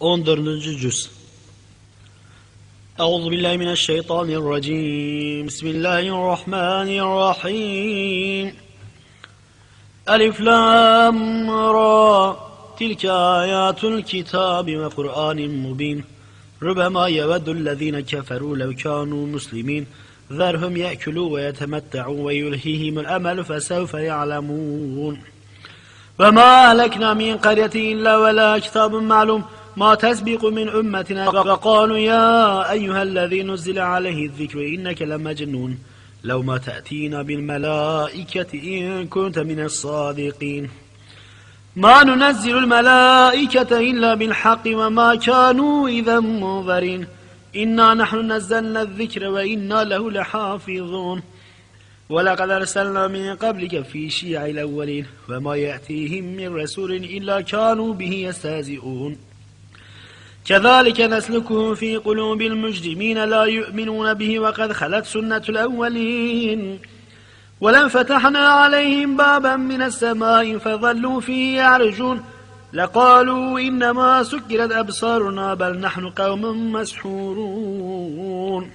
14. Cüz Euzu billahi mineşşeytanirracim. Bismillahirrahmanirrahim. Elif lam ra. Tilke ayatul kitabi ve Kur'anin mubin. Rubema yeveddü'llezine keferu lev kanu muslimin. ذرهم يأكلوا ويتمتعوا ويلهيهم الأمل فسوف يعلمون وما أهلكنا من قرية إلا ولا كتاب معلوم ما تسبق من أمتنا. فقالوا يا أيها الذي نزل عليه الذكر إنك لمجنون. لو ما تأتينا بالملائكة إن كنت من الصادقين. ما ننزل الملائكة إلا بالحق وما كانوا إذا منظرين. إنا نحن نزلنا الذكر وإنا له لحافظون. ولقد أرسلنا من قبلك في شيع الأولين. وما يأتيهم من رسول إلا كانوا به يستهزئون. كذلك نسلكه في قلوب المجرمين لا يؤمنون به وقد خلت سنة الأولين. ولن فتحنا عليهم بابا من السماء فظلوا فيه يعرجون. لقالوا إنما سكرت أبصارنا بل نحن قوم مسحورون.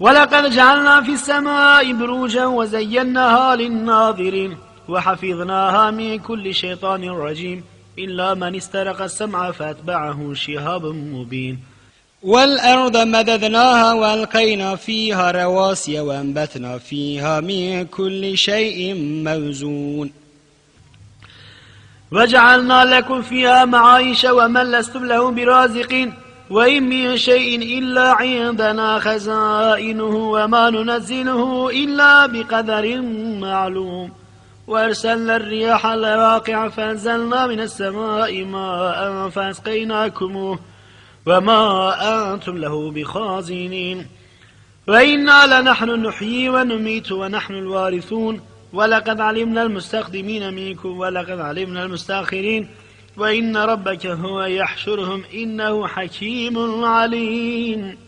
ولقد جعلنا في السماء بروجا وزيناها للناظرين وحفظناها من كل شيطان رجيم. إلا من استرق السمع فأتبعه شهاب مبين. والأرض مددناها وألقينا فيها رواسي وأنبتنا فيها من كل شيء موزون. وجعلنا لكم فيها معايش ومن لستم له برازقين. وإن من شيء إلا عندنا خزائنه وما ننزله إلا بقدر معلوم. وأرسلنا الرياح لواقع فأنزلنا من السماء ماء فأسقيناكموه وما أنتم له بخازنين. وإنا لنحن نحيي ونميت ونحن الوارثون. ولقد علمنا المستقدمين منكم ولقد علمنا المستأخرين. وإن ربك هو يحشرهم إنه حكيم عليم.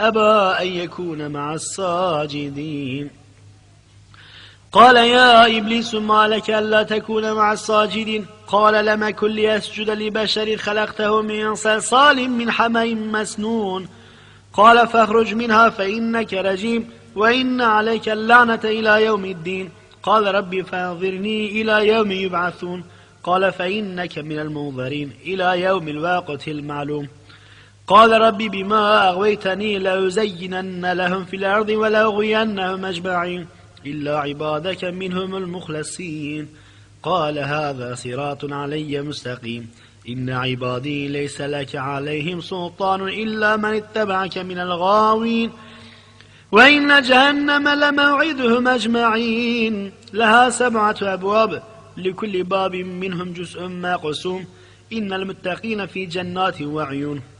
أبى أن يكون مع الساجدين. قال يا إبليس ما لك ألا تكون مع الساجدين؟ قال لم كن ليسجد لبشر خلقته من صلصال من حمأ مسنون. قال فاخرج منها فإنك رجيم وإن عليك اللعنة إلى يوم الدين. قال ربي فانظرني إلى يوم يبعثون. قال فإنك من المنظرين إلى يوم الواقت المعلوم. قال ربي بما أغويتني لأزينن لهم في الأرض ولأغوينهم أجمعين إلا عبادك منهم المخلصين. قال هذا صراط علي مستقيم. إن عبادي ليس لك عليهم سلطان إلا من اتبعك من الغاوين. وإن جهنم لموعدهم أجمعين. لها سبعة أبواب. لكل باب منهم جزء مقسوم. إن المتقين في جنات وعيون.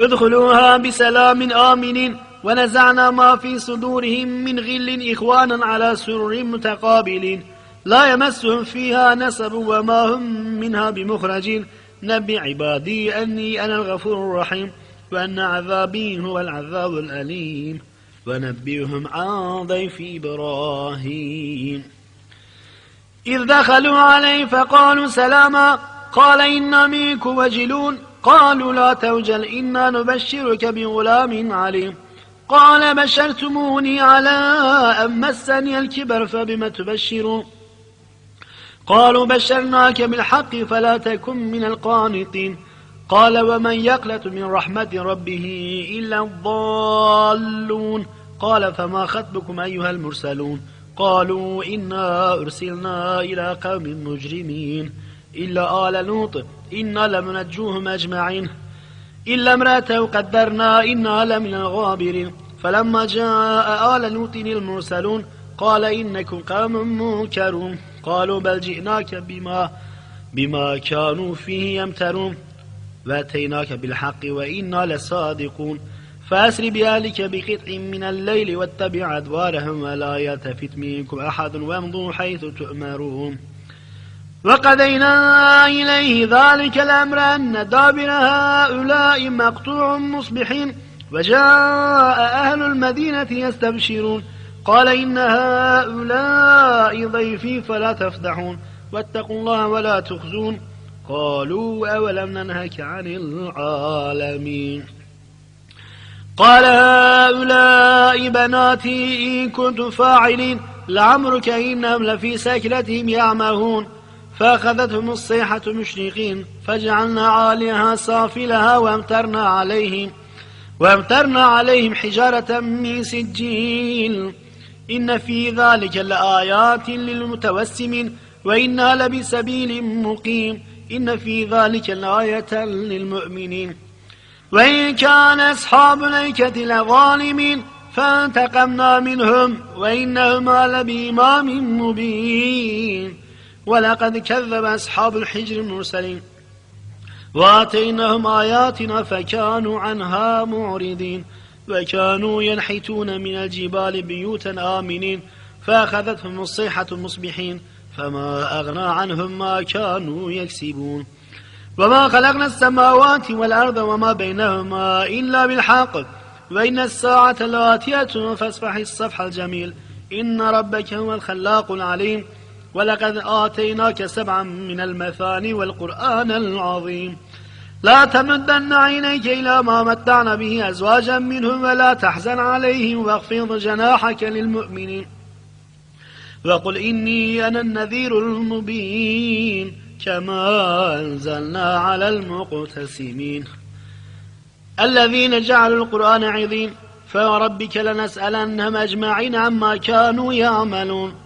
ادخلوها بسلام آمنين. ونزعنا ما في صدورهم من غل إخوانا على سرر متقابلين. لا يمسهم فيها نسب وما هم منها بمخرجين. نبي عبادي أني أنا الغفور الرحيم. وأن عذابي هو العذاب الأليم. ونبئهم عن ضيف إبراهيم. إذ دخلوا عليه فقالوا سلاما. قال إنا منكم وجلون. قالوا لا توجل إنا نبشرك بغلام عليم. قال بشرتموني على أن مسني الكبر فبم تبشرون؟ قالوا بشرناك بالحق فلا تكن من القانطين. قال ومن يقلت من رحمة ربه إلا الضالون؟ قال فما خطبكم أيها المرسلون؟ قالوا إنا أرسلنا إلى قوم مجرمين. إلا آل لوط إنا لمنجوهم أجمعين. إلا امرأته قدرنا إنا لمن الغابرين. فلما جاء آل لوط المرسلون قال إنكم قوم منكرون. قالوا بل جئناك بما بما كانوا فيه يمترون. وأتيناك بالحق وإنا لصادقون. فأسر بأهلك بقطع من الليل واتبع أدوارهم ولا يلتفت منكم أحد وامضوا حيث تؤمرون. وقضينا إليه ذلك الأمر أن دابر هؤلاء مقطوع مصبحين وجاء أهل المدينة يستبشرون قال إن هؤلاء ضيفي فلا تفضحون واتقوا الله ولا تخزون. قالوا أولم ننهك عن العالمين؟ قال هؤلاء بناتي إن كنتم فاعلين لعمرك إنهم لفي سكرتهم يعمهون. فأخذتهم الصيحة مشرقين فجعلنا عاليها صافلها وامترنا عليهم وامترنا عليهم حجارة من سجيل. إن في ذلك لآيات للمتوسمين وإنا لبسبيل مقيم. إن في ذلك لآية للمؤمنين. وإن كان أصحاب الأيكة لظالمين فانتقمنا منهم وإنهما لبإمام مبين. ولقد كذب أصحاب الحجر المرسلين وآتيناهم آياتنا فكانوا عنها معرضين وكانوا ينحتون من الجبال بيوتا آمنين فأخذتهم الصيحة مصبحين فما أغنى عنهم ما كانوا يكسبون وما خلقنا السماوات والأرض وما بينهما إلا بالحق وإن الساعة لآتية فاصفح الصفح الجميل إن ربك هو الخلاق العليم ولقد آتيناك سبعا من المثاني والقرآن العظيم. لا تمدن عينيك إلى ما متعنا به أزواجا منهم ولا تحزن عليهم واخفض جناحك للمؤمنين. وقل إني أنا النذير المبين كما أنزلنا على المقتسمين. الذين جعلوا القرآن عظيم فوربك لنسألنهم أجمعين عما كانوا يعملون.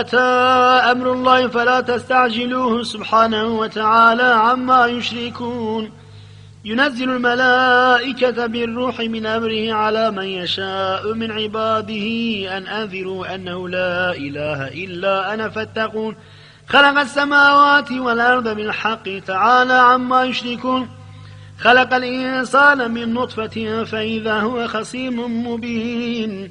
أتى أمر الله فلا تستعجلوه سبحانه وتعالى عما يشركون. ينزل الملائكة بالروح من أمره على من يشاء من عباده أن أنذروا أنه لا إله إلا أنا فاتقون. خلق السماوات والأرض بالحق تعالى عما يشركون. خلق الإنسان من نطفة فإذا هو خصيم مبين.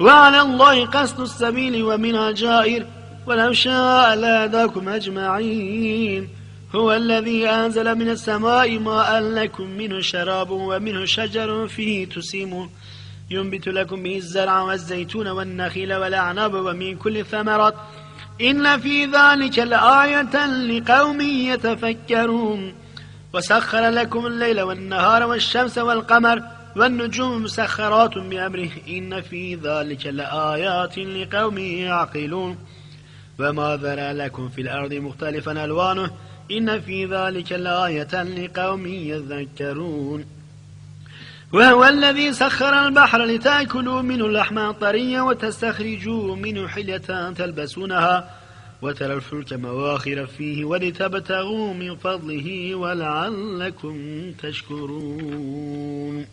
وعلى الله قصد السبيل ومنها جائر ولو شاء لهداكم أجمعين. هو الذي أنزل من السماء ماء لكم منه شراب ومنه شجر فيه تسيمون. ينبت لكم به الزرع والزيتون والنخيل والأعناب ومن كل الثمرات. إن في ذلك لآية لقوم يتفكرون. وسخر لكم الليل والنهار والشمس والقمر. والنجوم مسخرات بأمره. إن في ذلك لآيات لقوم يعقلون. وما ذرى لكم في الأرض مختلفا ألوانه. إن في ذلك لآية لقوم يذكرون. وهو الذي سخر البحر لتأكلوا منه لحما طريا وتستخرجوا منه حلية تلبسونها. وترى الفلك مواخر فيه ولتبتغوا من فضله ولعلكم تشكرون.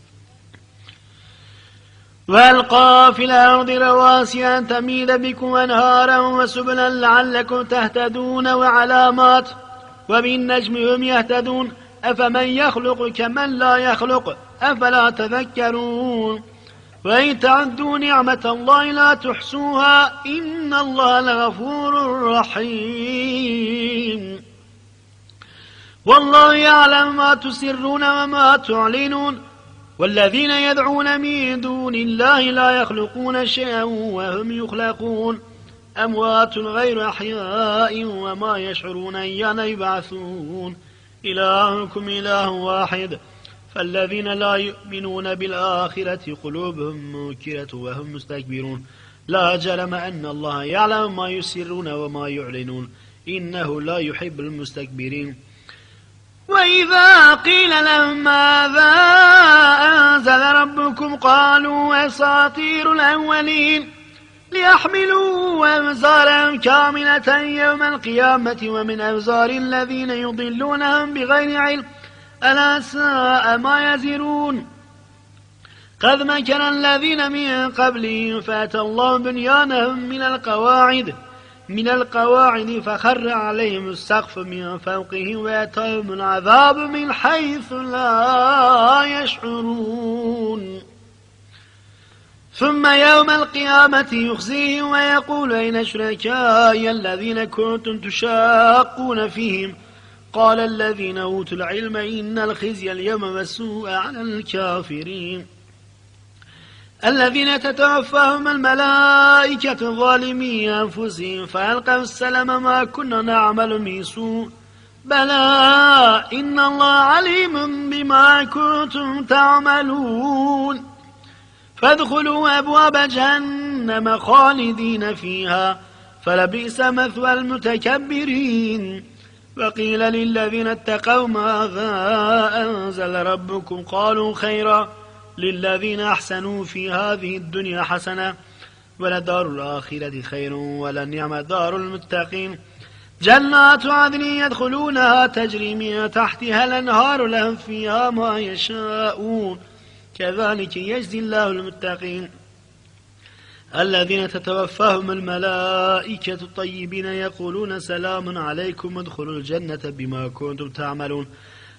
وألقى في الأرض رواسي أن تميد بكم أنهارا وسبلا لعلكم تهتدون وعلامات وبالنجم هم يهتدون. أفمن يخلق كمن لا يخلق؟ أفلا تذكرون؟ وإن تعدوا نعمة الله لا تحسوها إن الله لغفور رحيم. والله يعلم ما تسرون وما تعلنون. والذين يدعون من دون الله لا يخلقون شيئا وهم يخلقون. أموات غير أحياء وما يشعرون أيان يبعثون. إلهكم إله واحد. فالذين لا يؤمنون بالآخرة قلوبهم منكرة وهم مستكبرون. لا جرم أن الله يعلم ما يسرون وما يعلنون. إنه لا يحب المستكبرين. وإذا قيل لهم ماذا أنزل ربكم قالوا أساطير الأولين ليحملوا أوزارهم كاملة يوم القيامة ومن أوزار الذين يضلونهم بغير علم ألا ساء ما يزرون قد مكر الذين من قبلهم فأتى الله بنيانهم من القواعد من القواعد فخر عليهم السقف من فوقهم ويأتيهم العذاب من حيث لا يشعرون. ثم يوم القيامة يخزيهم ويقول أين شركائي الذين كنتم تشاقون فيهم؟ قال الذين أوتوا العلم إن الخزي اليوم مسوء على الكافرين. الذين تتوفاهم الملائكة ظالمي أنفسهم فألقوا السلام ما كنا نعمل من سوء. بلى إن الله عليم بما كنتم تعملون. فادخلوا أبواب جهنم خالدين فيها فلبئس مثوى المتكبرين. وقيل للذين اتقوا ماذا أنزل ربكم؟ قالوا خيرا. للذين أحسنوا في هذه الدنيا حسنة ولدار الآخرة خير ولنعم دار المتقين. جنات عدن يدخلونها تجري من تحتها الأنهار لهم فيها ما يشاءون. كذلك يجزي الله المتقين. الذين تتوفاهم الملائكة الطيبين يقولون سلام عليكم ادخلوا الجنة بما كنتم تعملون.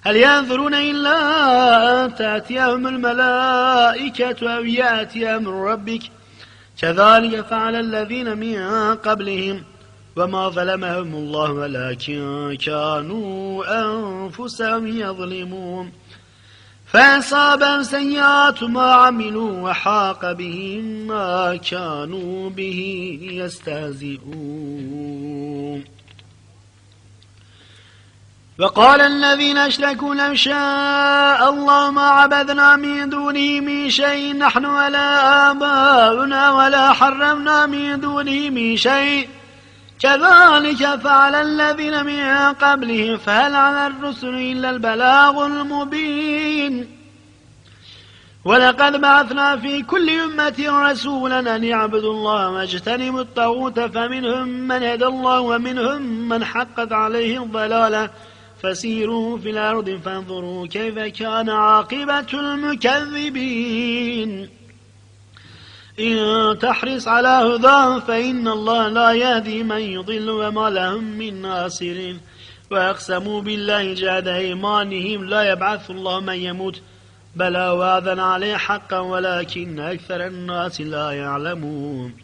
هل ينظرون إلا أن تأتيهم الملائكة أو يأتي أمر ربك؟ كذلك فعل الذين من قبلهم وما ظلمهم الله ولكن كانوا أنفسهم يظلمون. فأصابهم سيئات ما عملوا وحاق بهم ما كانوا به يستهزئون. وقال الذين أشركوا لو شاء الله ما عبدنا من دونه من شيء نحن ولا آباؤنا ولا حرمنا من دونه من شيء. كذلك فعل الذين من قبلهم فهل على الرسل إلا البلاغ المبين. ولقد بعثنا في كل أمة رسولا أن يعبدوا الله واجتنبوا الطاغوت فمنهم من هدى الله ومنهم من حقت عليه الضلالة. فسيروا في الأرض فانظروا كيف كان عاقبة المكذبين. إن تحرص على هداهم فإن الله لا يهدي من يضل وما لهم من ناصرين. وأقسموا بالله جاد إيمانهم لا يبعث الله من يموت. بلى وأذن عليه حقا ولكن أكثر الناس لا يعلمون.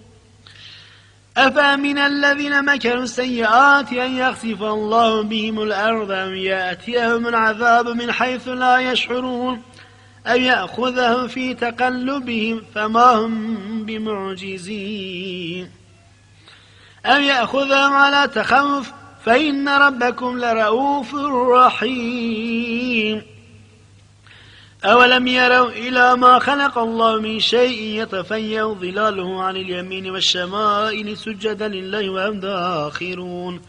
أفمن الذين مكروا السيئات أن يخسف الله بهم الأرض أم يأتيهم العذاب من حيث لا يشعرون؟ أو يأخذهم في تقلبهم فما هم بمعجزين؟ أو يأخذهم على تخوف فإن ربكم لرؤوف رحيم؟ أولم يروا إلى ما خلق الله من شيء يتفيأ ظلاله عن اليمين والشمائل سجدا لله وهم داخرون.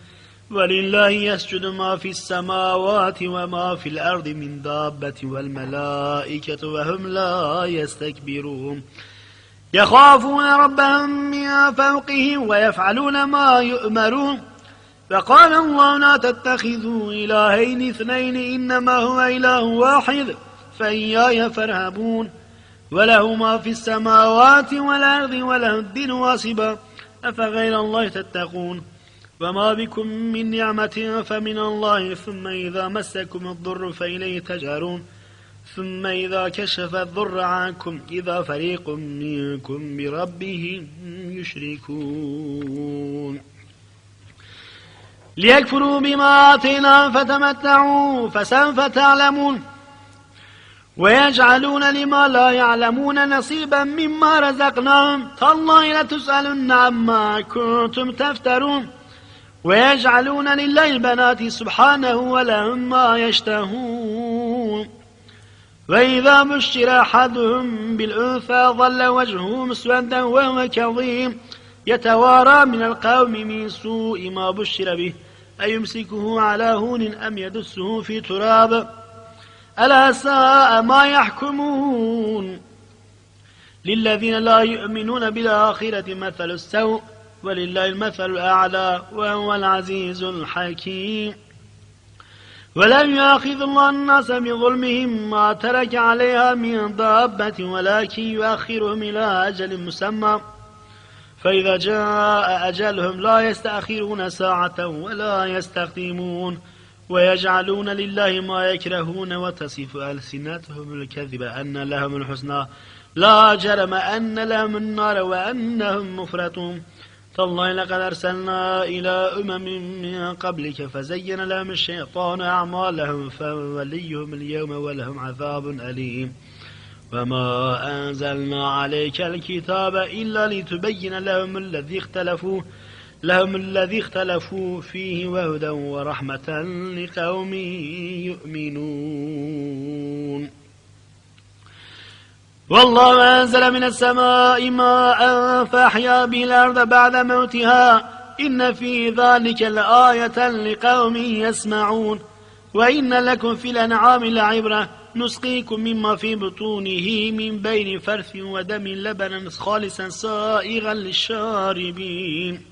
ولله يسجد ما في السماوات وما في الأرض من دابة والملائكة وهم لا يستكبرون. يخافون ربهم من فوقهم ويفعلون ما يؤمرون. فقال الله لا تتخذوا إلهين اثنين إنما هو إله واحد. فإياي فارهبون وله ما في السماوات والأرض وله الدين واصبا أفغير الله تتقون؟ وما بكم من نعمة فمن الله ثم إذا مسكم الضر فإليه تجارون ثم إذا كشف الضر عنكم إذا فريق منكم بربهم يشركون. ليكفروا بما آتيناهم فتمتعوا فسوف تعلمون. ويجعلون لما لا يعلمون نصيبا مما رزقناهم. تالله لتسألن عما كنتم تفترون. ويجعلون لله البنات سبحانه ولهم ما يشتهون. وإذا بشر أحدهم بالأنثى ظل وجهه مسودا وهو كظيم. يتوارى من القوم من سوء ما بشر به. أيمسكه على هون أم يدسه في تراب؟ ألا ساء ما يحكمون للذين لا يؤمنون بالآخرة مثل السوء ولله المثل الأعلى وهو العزيز الحكيم. ولم يأخذ الله الناس بظلمهم ما ترك عليها من دابة ولكن يؤخرهم إلى أجل مسمى. فإذا جاء أجلهم لا يستأخرون ساعة ولا يستقدمون. ويجعلون لله ما يكرهون وتصف ألسنتهم الكذب أن لهم الحسنى. لا جرم أن لهم النار وأنهم مفرطون. تالله لقد أرسلنا إلى أمم من قبلك فزين لهم الشيطان أعمالهم فوليهم اليوم ولهم عذاب أليم. وما أنزلنا عليك الكتاب إلا لتبين لهم الذي اختلفوا لهم الذي اختلفوا فيه وهدى ورحمة لقوم يؤمنون. والله أنزل من السماء ماء فأحيا به الأرض بعد موتها. إن في ذلك لآية لقوم يسمعون. وإن لكم في الأنعام لعبرة. نسقيكم مما في بطونه من بين فرث ودم لبنا خالصا سائغا للشاربين.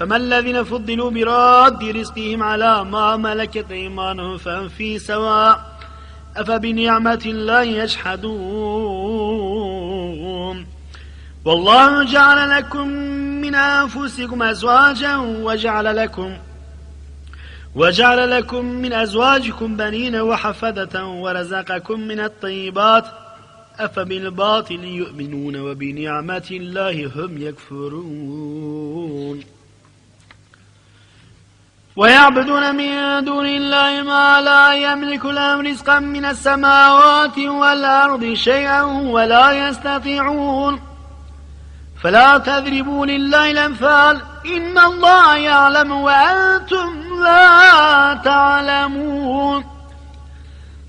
فما الذين فضلوا براد رزقهم على ما ملكت إيمانهم فهم في سواء أفبنعمة الله يجحدون. والله جعل لكم من أنفسكم أزواجا وجعل لكم وجعل لكم من أزواجكم بنين وحفدة ورزقكم من الطيبات أفبالباطل يؤمنون وبنعمة الله هم يكفرون. ويعبدون من دون الله ما لا يملك لهم رزقا من السماوات والأرض شيئا ولا يستطيعون. فلا تذربوا لله الأمثال. إن الله يعلم وأنتم لا تعلمون.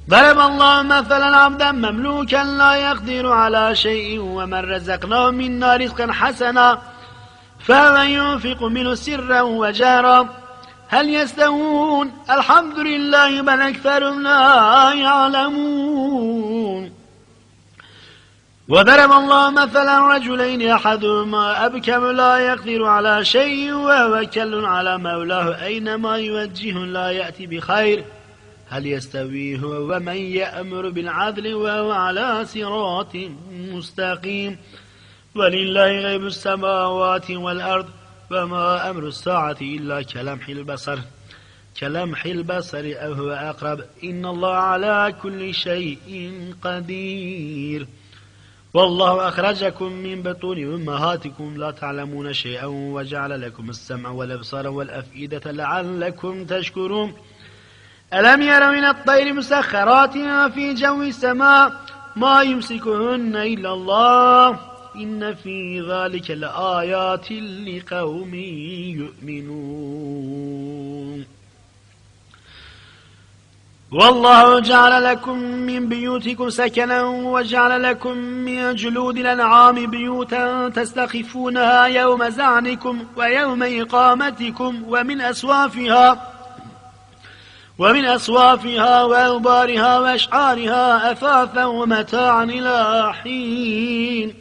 ضرب الله مثلا عبدا مملوكا لا يقدر على شيء ومن رزقناه منا رزقا حسنا فمن ينفق منه سرا وجهرا. هل يستوون؟ الحمد لله بل أكثرهم لا يعلمون. وضرب الله مثلا رجلين أحدهما أبكم لا يقدر على شيء وهو كل على مولاه. أينما يوجه لا يأتي بخير. هل يستوي هو ومن يأمر بالعدل وهو على صراط مستقيم. ولله غيب السماوات والأرض. وما أمر الساعة إلا كلمح البصر. كلمح البصر أو هو أقرب. إن الله على كل شيء قدير. والله أخرجكم من بطون أمهاتكم لا تعلمون شيئا وجعل لكم السمع والأبصار والأفئدة لعلكم تشكرون. ألم يروا من الطير مسخرات في جو السماء؟ ما يمسكهن إلا الله. إن في ذلك لآيات لقوم يؤمنون. والله جعل لكم من بيوتكم سكنا وجعل لكم من جلود الأنعام بيوتا تستخفونها يوم زعنكم ويوم إقامتكم ومن أسوافها ومن أصوافها وأوبارها وأشعارها أثاثا ومتاعا إلى حين.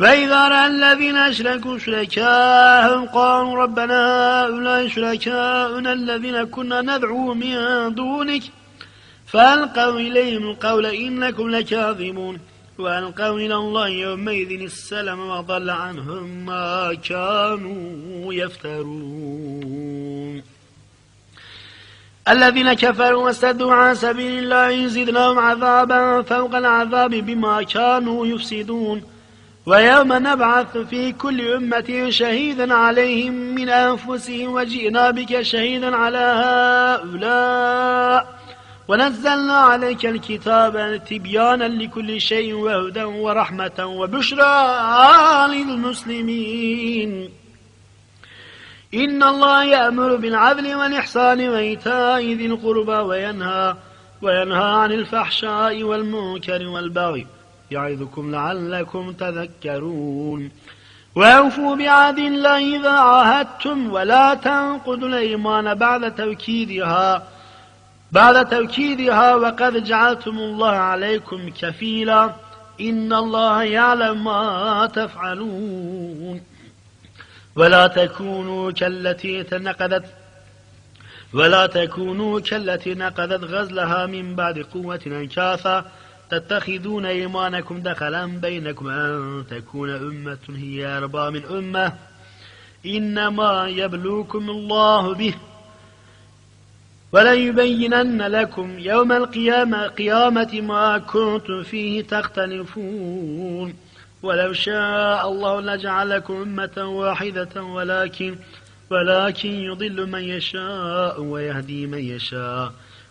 وإذا رأى الذين أشركوا شركاءهم قالوا ربنا هؤلاء شركاؤنا الذين كنا ندعو من دونك فألقوا إليهم القول إنكم لكاذبون وألقوا إلى الله يومئذ السلام وضل عنهم ما كانوا يفترون. الذين كفروا وسدوا عن سبيل الله يزدناهم عذابا فوق العذاب بما كانوا يفسدون. ويوم نبعث في كل أمة شهيدا عليهم من أنفسهم وجئنا بك شهيدا على هؤلاء. ونزلنا عليك الكتاب تبيانا لكل شيء وهدى ورحمة وبشرى للمسلمين. إن الله يأمر بالعدل والإحسان وإيتاء ذي القربى وينهى وينهى عن الفحشاء والمنكر والبغي. يعظكم لعلكم تذكرون. وأوفوا بعهد الله إذا عاهدتم ولا تنقضوا الأيمان بعد توكيدها. بعد توكيدها وقد جعلتم الله عليكم كفيلا. إن الله يعلم ما تفعلون. ولا تكونوا كالتي تنقذت ولا تكونوا كالتي نقضت غزلها من بعد قوة أنكاثا. تتخذون إيمانكم دخلا بينكم أن تكون أمة هي أربى من أمة. إنما يبلوكم الله به. وليبينن لكم يوم القيامة قيامة ما كنتم فيه تختلفون. ولو شاء الله لجعلكم أمة واحدة ولكن ولكن يضل من يشاء ويهدي من يشاء.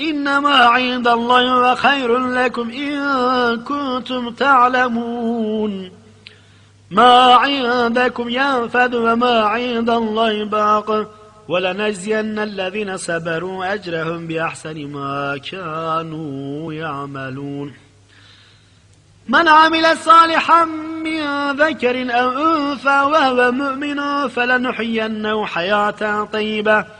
إنما عند الله خير لكم إن كنتم تعلمون. ما عندكم ينفد وما عند الله باق. ولنجزين الذين صبروا أجرهم بأحسن ما كانوا يعملون. من عمل صالحا من ذكر أو أنثى وهو مؤمن فلنحيينه حياة طيبة.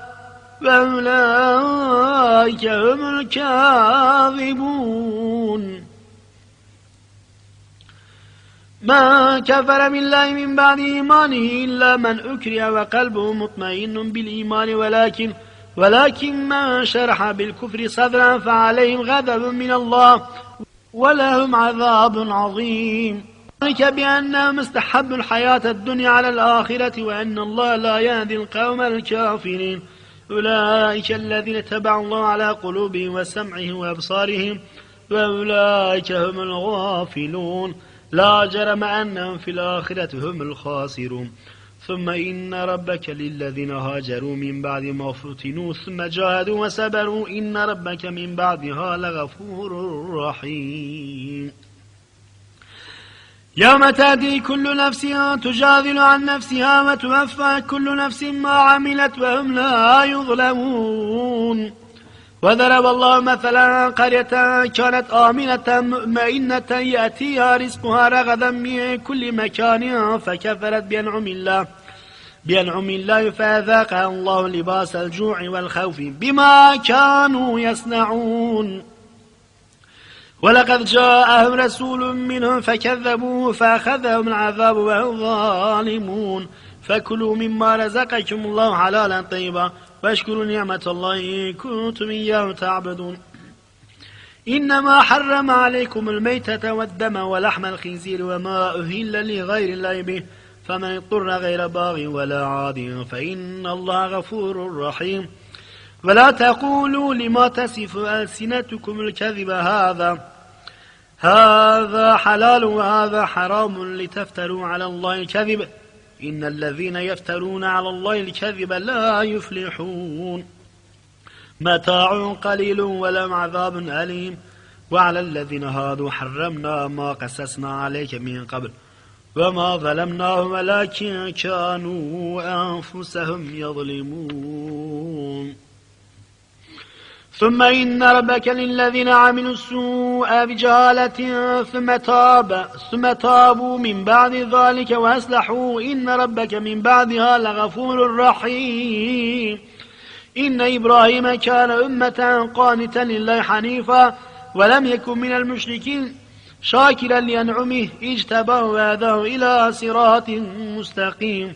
فأولئك هم الكاذبون. ما كفر بالله من بعد إيمانه إلا من أكره وقلبه مطمئن بالإيمان ولكن ولكن من شرح بالكفر صدرا فعليهم غضب من الله ولهم عذاب عظيم. ذلك بأنهم استحبوا الحياة الدنيا على الآخرة وأن الله لا يهدي القوم الكافرين. أولئك الذين تبعوا الله على قلوبهم وسمعهم وأبصارهم وأولئك هم الغافلون. لا جرم أنهم في الآخرة هم الخاسرون. ثم إن ربك للذين هاجروا من بعد ما فتنوا ثم جاهدوا وسبروا إن ربك من بعدها لغفور رحيم. يوم تأتي كل نفس تجادل عن نفسها وتوفى كل نفس ما عملت وهم لا يظلمون. وضرب الله مثلا قرية كانت آمنة مؤمنة يأتيها رزقها رغدا من كل مكان فكفرت بأنعم الله. بأنعم الله فأذاقها الله لباس الجوع والخوف بما كانوا يصنعون. ولقد جاءهم رسول منهم فكذبوه فأخذهم العذاب وهم ظالمون. فكلوا مما رزقكم الله حلالا طيبا واشكروا نعمة الله إن كنتم إياه تعبدون. إنما حرم عليكم الميتة والدم ولحم الخنزير وما أهل لغير الله به. فمن اضطر غير باغ ولا عاد فإن الله غفور رحيم. ولا تقولوا لما تصف ألسنتكم الكذب هذا؟ هذا حلال وهذا حرام لتفتروا على الله الكذب. إن الذين يفترون على الله الكذب لا يفلحون. متاع قليل ولم عذاب أليم. وعلى الذين هادوا حرمنا ما قسسنا عليك من قبل. وما ظلمناهم ولكن كانوا أنفسهم يظلمون. ثم إن ربك للذين عملوا السوء بجهالة ثم تاب ثم تابوا من بعد ذلك وأصلحوا. إن ربك من بعدها لغفور رحيم. إن إبراهيم كان أمة قانتا لله حنيفا ولم يكن من المشركين شاكرا لأنعمه اجتباه وهداه إلى صراط مستقيم.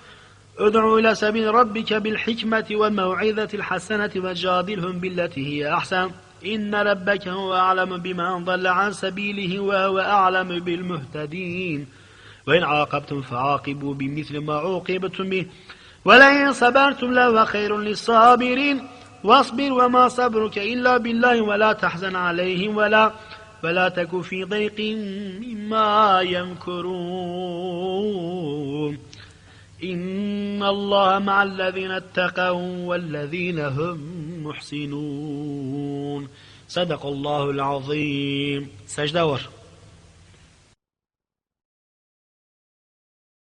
ادعو إلى سبيل ربك بالحكمة والموعظة الحسنة وجادلهم بالتي هي أحسن. إن ربك هو أعلم بمن ضل عن سبيله وهو أعلم بالمهتدين. وإن عاقبتم فعاقبوا بمثل ما عوقبتم به. ولئن صبرتم لهو خير للصابرين. واصبر وما صبرك إلا بالله ولا تحزن عليهم ولا ولا تك في ضيق مما يمكرون. إن الله مع الذين اتقوا والذين هم محسنون. صدق الله العظيم. سجدة ور.